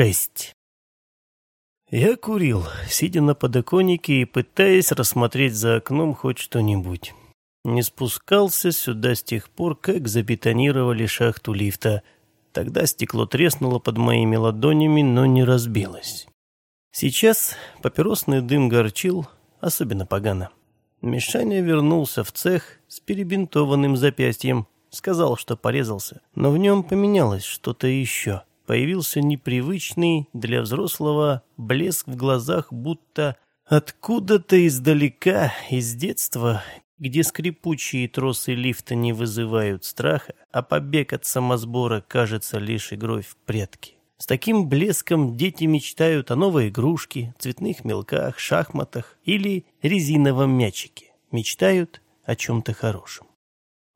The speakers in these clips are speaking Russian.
6. Я курил, сидя на подоконнике и пытаясь рассмотреть за окном хоть что-нибудь. Не спускался сюда с тех пор, как забетонировали шахту лифта. Тогда стекло треснуло под моими ладонями, но не разбилось. Сейчас папиросный дым горчил, особенно погано. Мишаня вернулся в цех с перебинтованным запястьем. Сказал, что порезался, но в нем поменялось что-то еще появился непривычный для взрослого блеск в глазах, будто откуда-то издалека, из детства, где скрипучие тросы лифта не вызывают страха, а побег от самосбора кажется лишь игрой в прятки. С таким блеском дети мечтают о новой игрушке, цветных мелках, шахматах или резиновом мячике. Мечтают о чем-то хорошем.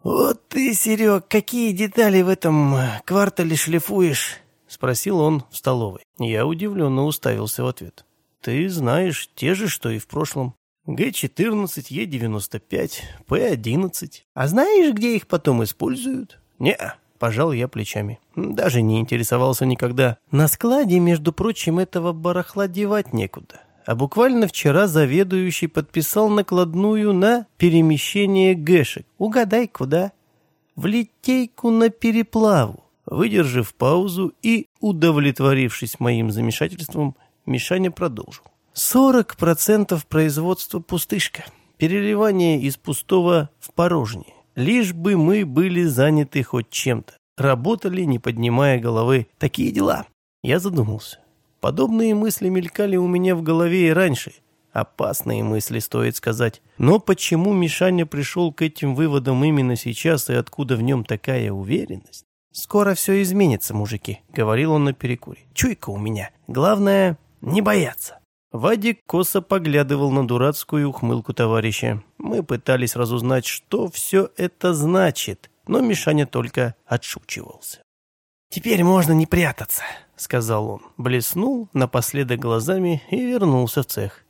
«Вот ты, Серег, какие детали в этом квартале шлифуешь!» Спросил он в столовой. Я удивленно уставился в ответ. Ты знаешь те же, что и в прошлом. Г-14, Е-95, П-11. А знаешь, где их потом используют? не пожал я плечами. Даже не интересовался никогда. На складе, между прочим, этого барахла девать некуда. А буквально вчера заведующий подписал накладную на перемещение гэшек. Угадай, куда? В литейку на переплаву. Выдержав паузу и удовлетворившись моим замешательством, Мишаня продолжил. «Сорок процентов производства пустышка. Переливание из пустого в порожнее. Лишь бы мы были заняты хоть чем-то. Работали, не поднимая головы. Такие дела». Я задумался. Подобные мысли мелькали у меня в голове и раньше. Опасные мысли, стоит сказать. Но почему Мишаня пришел к этим выводам именно сейчас и откуда в нем такая уверенность? «Скоро все изменится, мужики», — говорил он на перекуре. «Чуйка у меня. Главное, не бояться». Вадик косо поглядывал на дурацкую ухмылку товарища. Мы пытались разузнать, что все это значит, но Мишаня только отшучивался. «Теперь можно не прятаться», — сказал он. Блеснул напоследок глазами и вернулся в цех.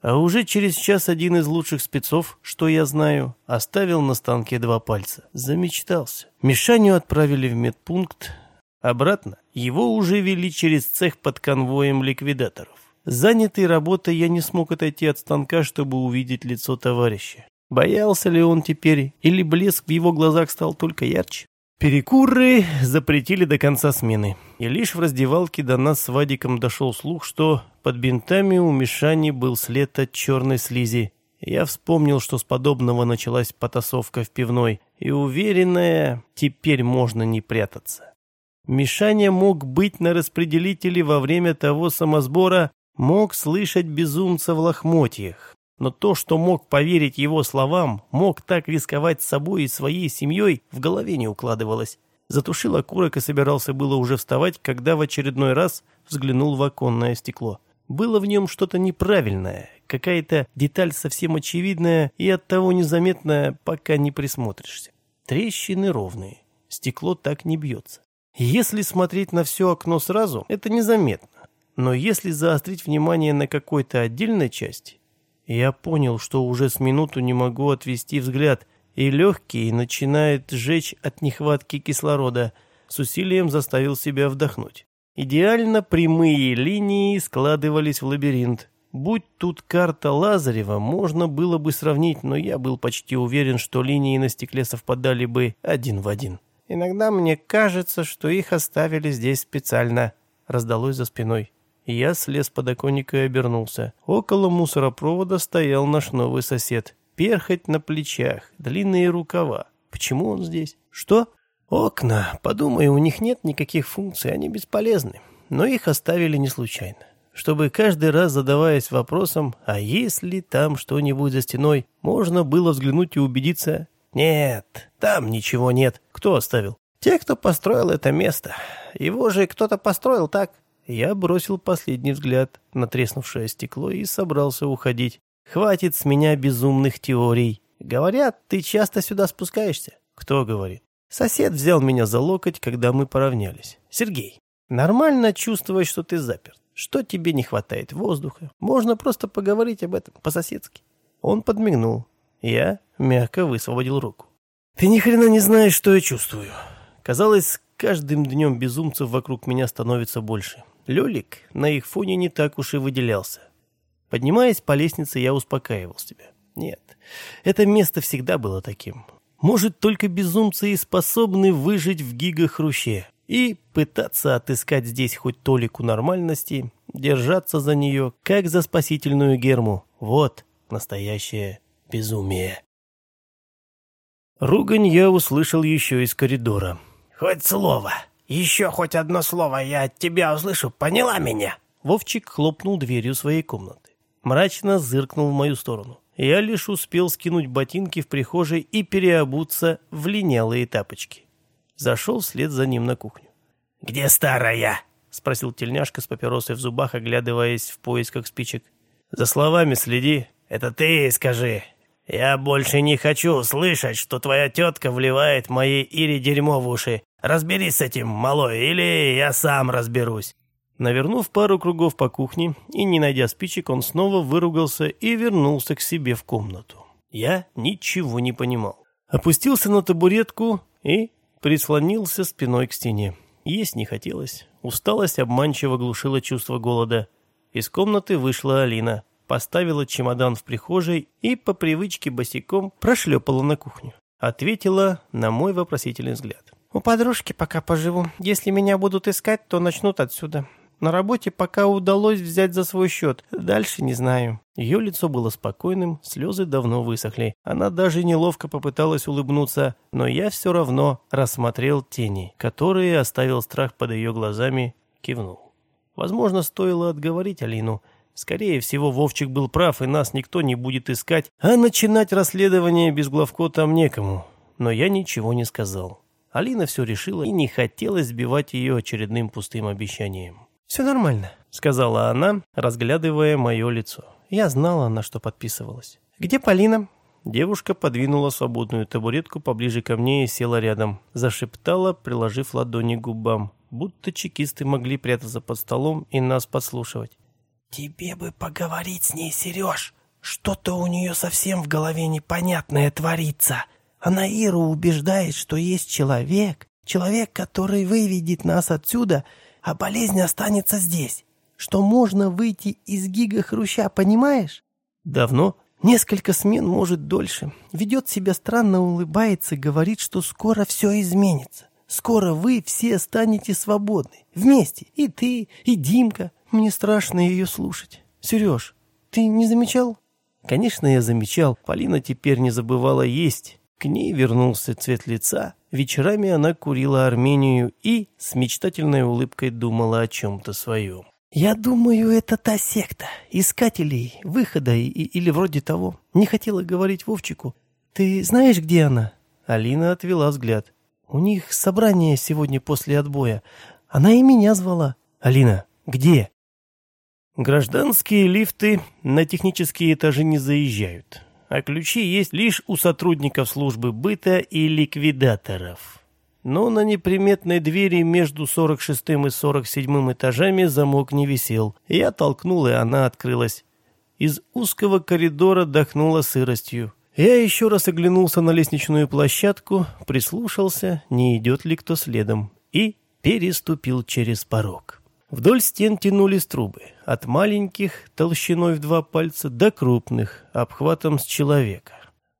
А уже через час один из лучших спецов, что я знаю, оставил на станке два пальца. Замечтался. Мишаню отправили в медпункт. Обратно его уже вели через цех под конвоем ликвидаторов. Занятый работой я не смог отойти от станка, чтобы увидеть лицо товарища. Боялся ли он теперь, или блеск в его глазах стал только ярче? Перекуры запретили до конца смены, и лишь в раздевалке до нас с Вадиком дошел слух, что под бинтами у Мишани был след от черной слизи. Я вспомнил, что с подобного началась потасовка в пивной, и уверенная, теперь можно не прятаться. Мишаня мог быть на распределителе во время того самосбора, мог слышать безумца в лохмотьях. Но то, что мог поверить его словам, мог так рисковать собой и своей семьей, в голове не укладывалось. Затушил окурок и собирался было уже вставать, когда в очередной раз взглянул в оконное стекло. Было в нем что-то неправильное, какая-то деталь совсем очевидная и оттого незаметная, пока не присмотришься. Трещины ровные, стекло так не бьется. Если смотреть на все окно сразу, это незаметно. Но если заострить внимание на какой-то отдельной части, я понял, что уже с минуту не могу отвести взгляд, и легкий начинает жечь от нехватки кислорода. С усилием заставил себя вдохнуть. Идеально прямые линии складывались в лабиринт. Будь тут карта Лазарева, можно было бы сравнить, но я был почти уверен, что линии на стекле совпадали бы один в один. «Иногда мне кажется, что их оставили здесь специально», — раздалось за спиной. Я слез с подоконника и обернулся. Около мусоропровода стоял наш новый сосед. Перхоть на плечах, длинные рукава. Почему он здесь? Что? Окна. Подумай, у них нет никаких функций, они бесполезны. Но их оставили не случайно. Чтобы каждый раз задаваясь вопросом, а есть ли там что-нибудь за стеной, можно было взглянуть и убедиться, нет, там ничего нет. Кто оставил? Те, кто построил это место. Его же кто-то построил так. Я бросил последний взгляд на треснувшее стекло и собрался уходить. Хватит с меня безумных теорий. Говорят, ты часто сюда спускаешься. Кто говорит? Сосед взял меня за локоть, когда мы поравнялись. Сергей, нормально чувствовать, что ты заперт. Что тебе не хватает воздуха? Можно просто поговорить об этом по-соседски. Он подмигнул. Я мягко высвободил руку. Ты ни хрена не знаешь, что я чувствую. Казалось, каждым днем безумцев вокруг меня становится больше. Лёлик на их фоне не так уж и выделялся. Поднимаясь по лестнице, я успокаивал себя. Нет, это место всегда было таким. Может, только безумцы и способны выжить в гигахруще и пытаться отыскать здесь хоть толику нормальности, держаться за нее, как за спасительную герму. Вот настоящее безумие. Ругань я услышал еще из коридора. «Хоть слово, еще хоть одно слово я от тебя услышу, поняла меня?» Вовчик хлопнул дверью своей комнаты. Мрачно зыркнул в мою сторону. Я лишь успел скинуть ботинки в прихожей и переобуться в линялые тапочки. Зашел вслед за ним на кухню. «Где старая?» — спросил тельняшка с папиросой в зубах, оглядываясь в поисках спичек. «За словами следи. Это ты скажи. Я больше не хочу слышать, что твоя тетка вливает моей Ире дерьмо в уши. Разберись с этим, малой, или я сам разберусь». Навернув пару кругов по кухне и не найдя спичек, он снова выругался и вернулся к себе в комнату. Я ничего не понимал. Опустился на табуретку и прислонился спиной к стене. Есть не хотелось. Усталость обманчиво глушила чувство голода. Из комнаты вышла Алина, поставила чемодан в прихожей и по привычке босиком прошлепала на кухню. Ответила на мой вопросительный взгляд. «У подружки пока поживу. Если меня будут искать, то начнут отсюда. На работе пока удалось взять за свой счет. Дальше не знаю». Ее лицо было спокойным, слезы давно высохли. Она даже неловко попыталась улыбнуться, но я все равно рассмотрел тени, которые оставил страх под ее глазами, кивнул. Возможно, стоило отговорить Алину. Скорее всего, Вовчик был прав, и нас никто не будет искать, а начинать расследование без главко там некому. Но я ничего не сказал. Алина все решила и не хотелось сбивать ее очередным пустым обещанием. «Все нормально», — сказала она, разглядывая мое лицо. Я знала, на что подписывалась. «Где Полина?» Девушка подвинула свободную табуретку поближе ко мне и села рядом. Зашептала, приложив ладони к губам, будто чекисты могли прятаться под столом и нас подслушивать. «Тебе бы поговорить с ней, Сереж. Что-то у нее совсем в голове непонятное творится. Она Иру убеждает, что есть человек, человек, который выведет нас отсюда а болезнь останется здесь. Что можно выйти из гига-хруща, понимаешь? Давно? Несколько смен, может, дольше. Ведет себя странно, улыбается, говорит, что скоро все изменится. Скоро вы все станете свободны. Вместе. И ты, и Димка. Мне страшно ее слушать. Сереж, ты не замечал? Конечно, я замечал. Полина теперь не забывала есть. К ней вернулся цвет лица. Вечерами она курила Армению и с мечтательной улыбкой думала о чем-то своем. «Я думаю, это та секта, искателей, выхода и, или вроде того. Не хотела говорить Вовчику. Ты знаешь, где она?» Алина отвела взгляд. «У них собрание сегодня после отбоя. Она и меня звала». «Алина, где?» Гражданские лифты на технические этажи не заезжают а ключи есть лишь у сотрудников службы быта и ликвидаторов. Но на неприметной двери между 46 и 47 этажами замок не висел. Я толкнул, и она открылась. Из узкого коридора дохнуло сыростью. Я еще раз оглянулся на лестничную площадку, прислушался, не идет ли кто следом, и переступил через порог. Вдоль стен тянулись трубы, от маленьких, толщиной в два пальца, до крупных, обхватом с человека.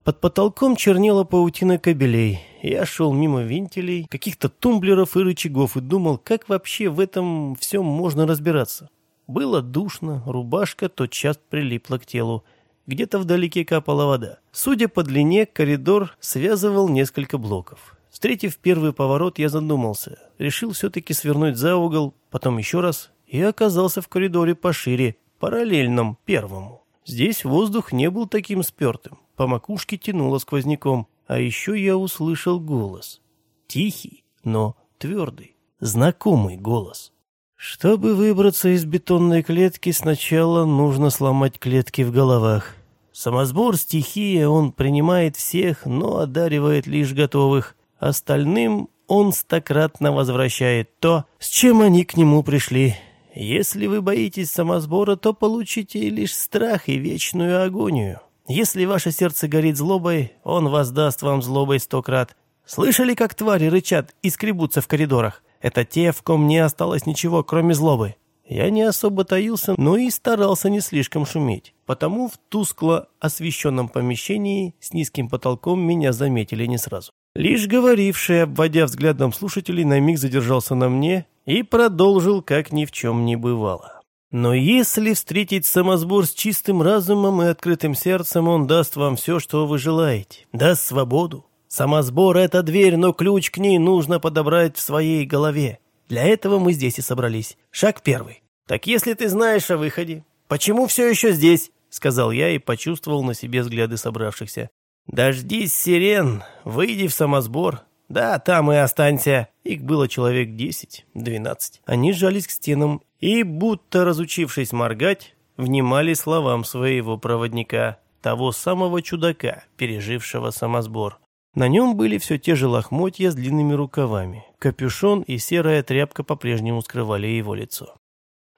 Под потолком чернела паутина кабелей. Я шел мимо вентилей, каких-то тумблеров и рычагов и думал, как вообще в этом всем можно разбираться. Было душно, рубашка тотчас прилипла к телу. Где-то вдалеке капала вода. Судя по длине, коридор связывал несколько блоков. Встретив первый поворот, я задумался. Решил все-таки свернуть за угол, потом еще раз, и оказался в коридоре пошире, параллельном первому. Здесь воздух не был таким спертым, по макушке тянуло сквозняком, а еще я услышал голос. Тихий, но твердый, знакомый голос. Чтобы выбраться из бетонной клетки, сначала нужно сломать клетки в головах. Самосбор стихия, он принимает всех, но одаривает лишь готовых. Остальным он стократно возвращает то, с чем они к нему пришли. Если вы боитесь самосбора, то получите лишь страх и вечную агонию. Если ваше сердце горит злобой, он воздаст вам злобой сто крат. Слышали, как твари рычат и скребутся в коридорах? Это те, в ком не осталось ничего, кроме злобы. Я не особо таился, но и старался не слишком шуметь. Потому в тускло освещенном помещении с низким потолком меня заметили не сразу. Лишь говоривший, обводя взглядом слушателей, на миг задержался на мне и продолжил, как ни в чем не бывало. Но если встретить самосбор с чистым разумом и открытым сердцем, он даст вам все, что вы желаете. Даст свободу. Самосбор — это дверь, но ключ к ней нужно подобрать в своей голове. Для этого мы здесь и собрались. Шаг первый. Так если ты знаешь о выходе, почему все еще здесь? Сказал я и почувствовал на себе взгляды собравшихся. Дождись сирен, выйди в самосбор. Да, там и останься. Их было человек десять, двенадцать. Они сжались к стенам и, будто разучившись моргать, внимали словам своего проводника, того самого чудака, пережившего самосбор. На нем были все те же лохмотья с длинными рукавами. Капюшон и серая тряпка по-прежнему скрывали его лицо.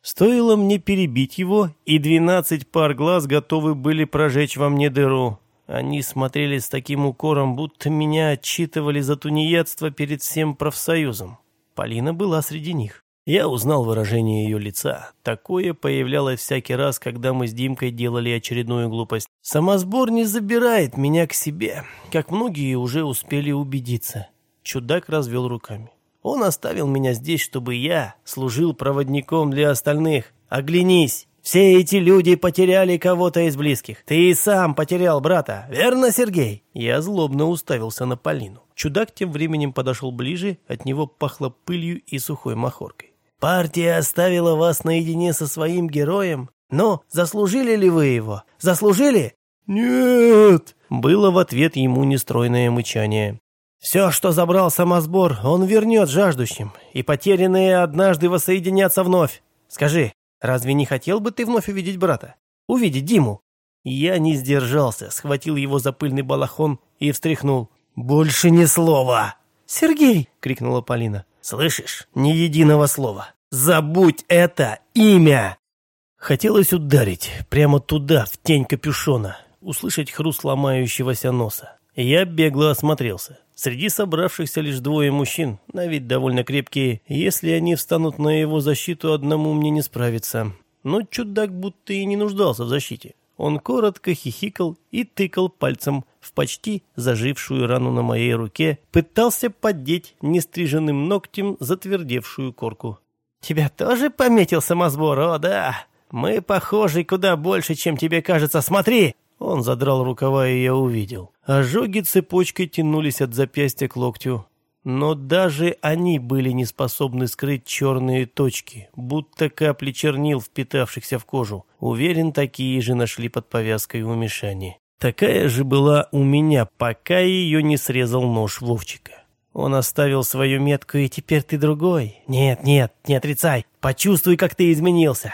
Стоило мне перебить его, и двенадцать пар глаз готовы были прожечь во мне дыру. Они смотрели с таким укором, будто меня отчитывали за тунеядство перед всем профсоюзом. Полина была среди них. Я узнал выражение ее лица. Такое появлялось всякий раз, когда мы с Димкой делали очередную глупость. Самосбор не забирает меня к себе, как многие уже успели убедиться. Чудак развел руками. Он оставил меня здесь, чтобы я служил проводником для остальных. Оглянись, все эти люди потеряли кого-то из близких. Ты и сам потерял брата, верно, Сергей?» Я злобно уставился на Полину. Чудак тем временем подошел ближе, от него пахло пылью и сухой махоркой. «Партия оставила вас наедине со своим героем? Но заслужили ли вы его? Заслужили?» «Нет!» — было в ответ ему нестройное мычание. «Все, что забрал самосбор, он вернет жаждущим, и потерянные однажды воссоединятся вновь. Скажи, Разве не хотел бы ты вновь увидеть брата? Увидеть Диму?» Я не сдержался, схватил его за пыльный балахон и встряхнул. «Больше ни слова!» «Сергей!» — крикнула Полина. «Слышишь? Ни единого слова! Забудь это имя!» Хотелось ударить прямо туда, в тень капюшона, услышать хруст ломающегося носа. Я бегло осмотрелся. Среди собравшихся лишь двое мужчин, на вид довольно крепкие. Если они встанут на его защиту, одному мне не справиться. Но чудак будто и не нуждался в защите. Он коротко хихикал и тыкал пальцем в почти зажившую рану на моей руке, пытался поддеть нестриженным ногтем затвердевшую корку. «Тебя тоже пометил самосбор, о да? Мы похожи куда больше, чем тебе кажется. Смотри!» Он задрал рукава, и я увидел. Ожоги цепочкой тянулись от запястья к локтю. Но даже они были не способны скрыть черные точки, будто капли чернил, впитавшихся в кожу. Уверен, такие же нашли под повязкой у Мишани. Такая же была у меня, пока ее не срезал нож Вовчика. Он оставил свою метку, и теперь ты другой. Нет, нет, не отрицай. Почувствуй, как ты изменился.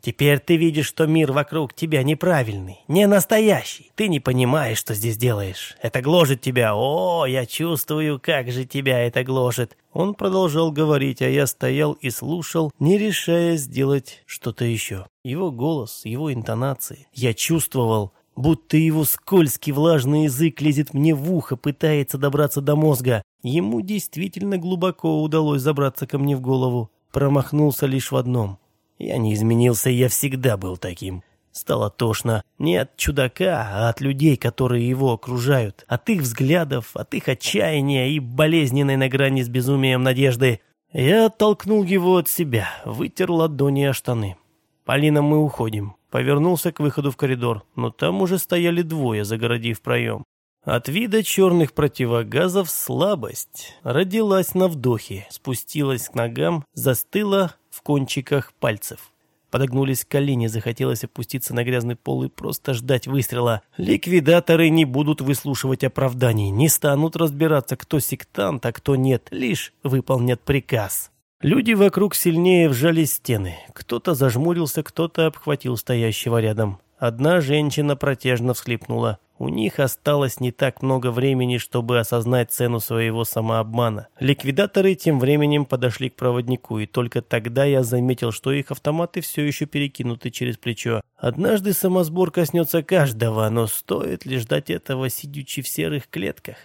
Теперь ты видишь, что мир вокруг тебя неправильный, не настоящий. Ты не понимаешь, что здесь делаешь. Это гложет тебя. О, я чувствую, как же тебя это гложет. Он продолжал говорить, а я стоял и слушал, не решая сделать что-то еще. Его голос, его интонации. Я чувствовал, будто его скользкий влажный язык лезет мне в ухо, пытается добраться до мозга. Ему действительно глубоко удалось забраться ко мне в голову. Промахнулся лишь в одном. Я не изменился, я всегда был таким. Стало тошно не от чудака, а от людей, которые его окружают. От их взглядов, от их отчаяния и болезненной на грани с безумием надежды. Я оттолкнул его от себя, вытер ладони о штаны. «Полина, мы уходим». Повернулся к выходу в коридор, но там уже стояли двое, загородив проем. От вида черных противогазов слабость родилась на вдохе, спустилась к ногам, застыла в кончиках пальцев. Подогнулись колени, захотелось опуститься на грязный пол и просто ждать выстрела. Ликвидаторы не будут выслушивать оправданий, не станут разбираться, кто сектант, а кто нет, лишь выполнят приказ. Люди вокруг сильнее вжали стены. Кто-то зажмурился, кто-то обхватил стоящего рядом. Одна женщина протяжно всхлипнула. У них осталось не так много времени, чтобы осознать цену своего самообмана. Ликвидаторы тем временем подошли к проводнику, и только тогда я заметил, что их автоматы все еще перекинуты через плечо. Однажды самосбор коснется каждого, но стоит ли ждать этого, сидячи в серых клетках?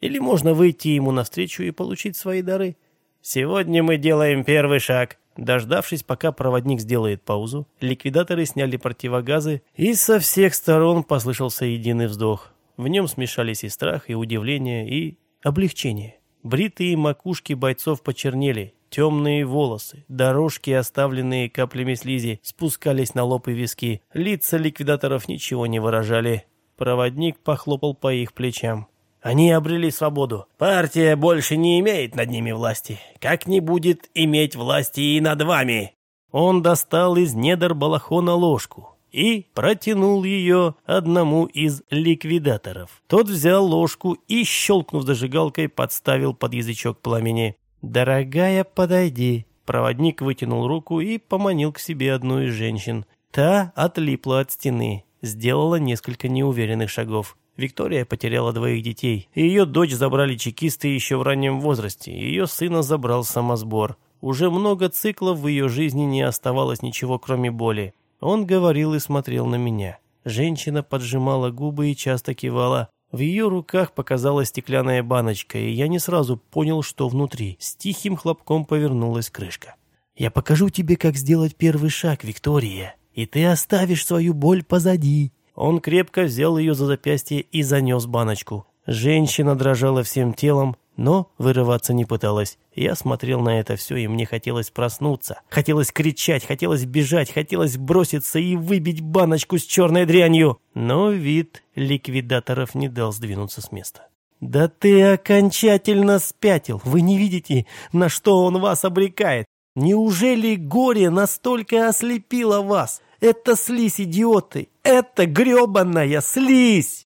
Или можно выйти ему навстречу и получить свои дары? «Сегодня мы делаем первый шаг», Дождавшись, пока проводник сделает паузу, ликвидаторы сняли противогазы, и со всех сторон послышался единый вздох. В нем смешались и страх, и удивление, и облегчение. Бритые макушки бойцов почернели, темные волосы, дорожки, оставленные каплями слизи, спускались на лоб и виски. Лица ликвидаторов ничего не выражали. Проводник похлопал по их плечам. Они обрели свободу. Партия больше не имеет над ними власти. Как не будет иметь власти и над вами. Он достал из недр балахона ложку и протянул ее одному из ликвидаторов. Тот взял ложку и, щелкнув зажигалкой, подставил под язычок пламени. «Дорогая, подойди». Проводник вытянул руку и поманил к себе одну из женщин. Та отлипла от стены, сделала несколько неуверенных шагов. Виктория потеряла двоих детей. Ее дочь забрали чекисты еще в раннем возрасте. Ее сына забрал самосбор. Уже много циклов в ее жизни не оставалось ничего, кроме боли. Он говорил и смотрел на меня. Женщина поджимала губы и часто кивала. В ее руках показалась стеклянная баночка, и я не сразу понял, что внутри. С тихим хлопком повернулась крышка. «Я покажу тебе, как сделать первый шаг, Виктория, и ты оставишь свою боль позади», он крепко взял ее за запястье и занес баночку. Женщина дрожала всем телом, но вырываться не пыталась. Я смотрел на это все, и мне хотелось проснуться. Хотелось кричать, хотелось бежать, хотелось броситься и выбить баночку с черной дрянью. Но вид ликвидаторов не дал сдвинуться с места. «Да ты окончательно спятил! Вы не видите, на что он вас обрекает? Неужели горе настолько ослепило вас? Это слизь, идиоты! Это гребаная слизь!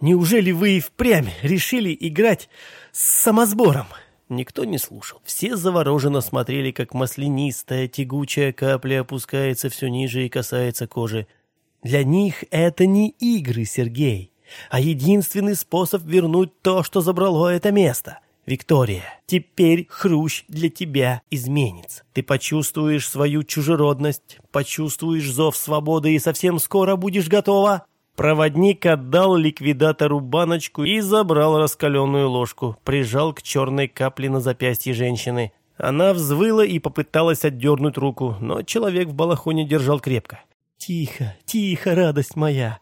Неужели вы и впрямь решили играть с самосбором?» Никто не слушал. Все завороженно смотрели, как маслянистая, тягучая капля опускается все ниже и касается кожи. Для них это не игры, Сергей, а единственный способ вернуть то, что забрало это место — Виктория, теперь хрущ для тебя изменится. Ты почувствуешь свою чужеродность, почувствуешь зов свободы и совсем скоро будешь готова. Проводник отдал ликвидатору баночку и забрал раскаленную ложку, прижал к черной капле на запястье женщины. Она взвыла и попыталась отдернуть руку, но человек в балахоне держал крепко. «Тихо, тихо, радость моя,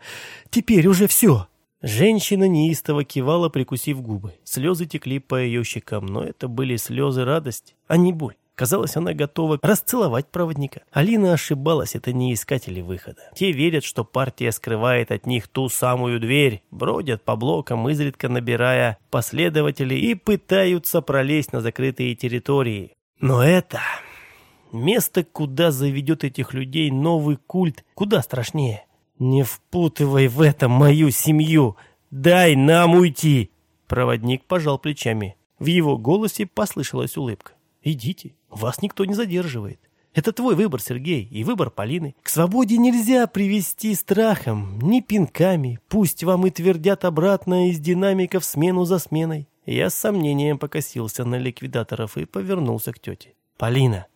теперь уже все!» Женщина неистово кивала, прикусив губы. Слезы текли по ее щекам, но это были слезы радости, а не боль. Казалось, она готова расцеловать проводника. Алина ошибалась, это не искатели выхода. Те верят, что партия скрывает от них ту самую дверь, бродят по блокам, изредка набирая последователей и пытаются пролезть на закрытые территории. Но это... Место, куда заведет этих людей новый культ, куда страшнее. «Не впутывай в это мою семью! Дай нам уйти!» Проводник пожал плечами. В его голосе послышалась улыбка. «Идите, вас никто не задерживает. Это твой выбор, Сергей, и выбор Полины. К свободе нельзя привести страхом, ни пинками. Пусть вам и твердят обратно из динамиков смену за сменой». Я с сомнением покосился на ликвидаторов и повернулся к тете. «Полина».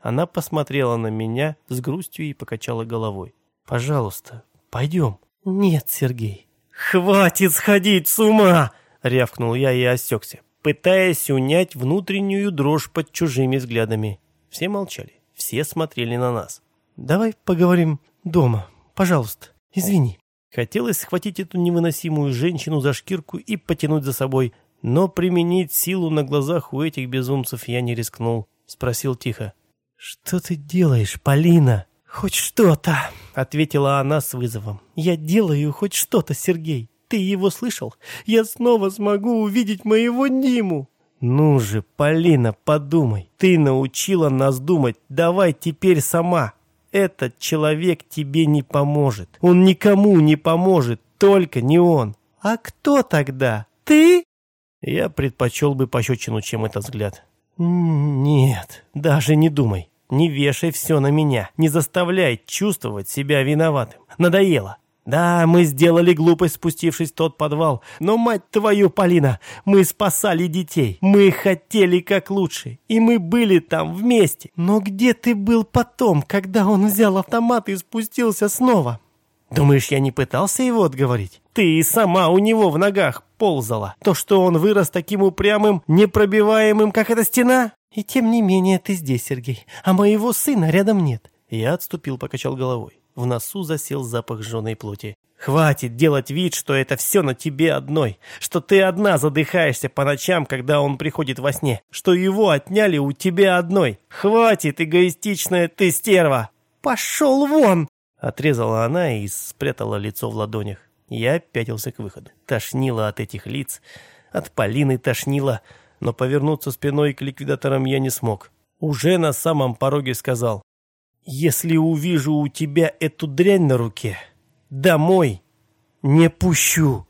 Она посмотрела на меня с грустью и покачала головой. «Пожалуйста, Пойдем». «Нет, Сергей». «Хватит сходить с ума!» — рявкнул я и осекся, пытаясь унять внутреннюю дрожь под чужими взглядами. Все молчали, все смотрели на нас. «Давай поговорим дома, пожалуйста, извини». Хотелось схватить эту невыносимую женщину за шкирку и потянуть за собой, но применить силу на глазах у этих безумцев я не рискнул. Спросил тихо. «Что ты делаешь, Полина?» «Хоть что-то», — ответила она с вызовом. «Я делаю хоть что-то, Сергей. Ты его слышал? Я снова смогу увидеть моего Ниму». «Ну же, Полина, подумай. Ты научила нас думать. Давай теперь сама. Этот человек тебе не поможет. Он никому не поможет, только не он». «А кто тогда? Ты?» Я предпочел бы пощечину, чем этот взгляд. «Нет, даже не думай. Не вешай все на меня, не заставляй чувствовать себя виноватым. Надоело. Да, мы сделали глупость, спустившись в тот подвал. Но, мать твою, Полина, мы спасали детей. Мы хотели как лучше. И мы были там вместе. Но где ты был потом, когда он взял автомат и спустился снова? Думаешь, я не пытался его отговорить? Ты сама у него в ногах ползала. То, что он вырос таким упрямым, непробиваемым, как эта стена. И тем не менее ты здесь, Сергей, а моего сына рядом нет. Я отступил, покачал головой. В носу засел запах жженой плоти. Хватит делать вид, что это все на тебе одной, что ты одна задыхаешься по ночам, когда он приходит во сне, что его отняли у тебя одной. Хватит, эгоистичная ты стерва! Пошел вон! Отрезала она и спрятала лицо в ладонях. Я пятился к выходу. Тошнило от этих лиц, от Полины тошнило, но повернуться спиной к ликвидаторам я не смог. Уже на самом пороге сказал, «Если увижу у тебя эту дрянь на руке...» домой не пущу.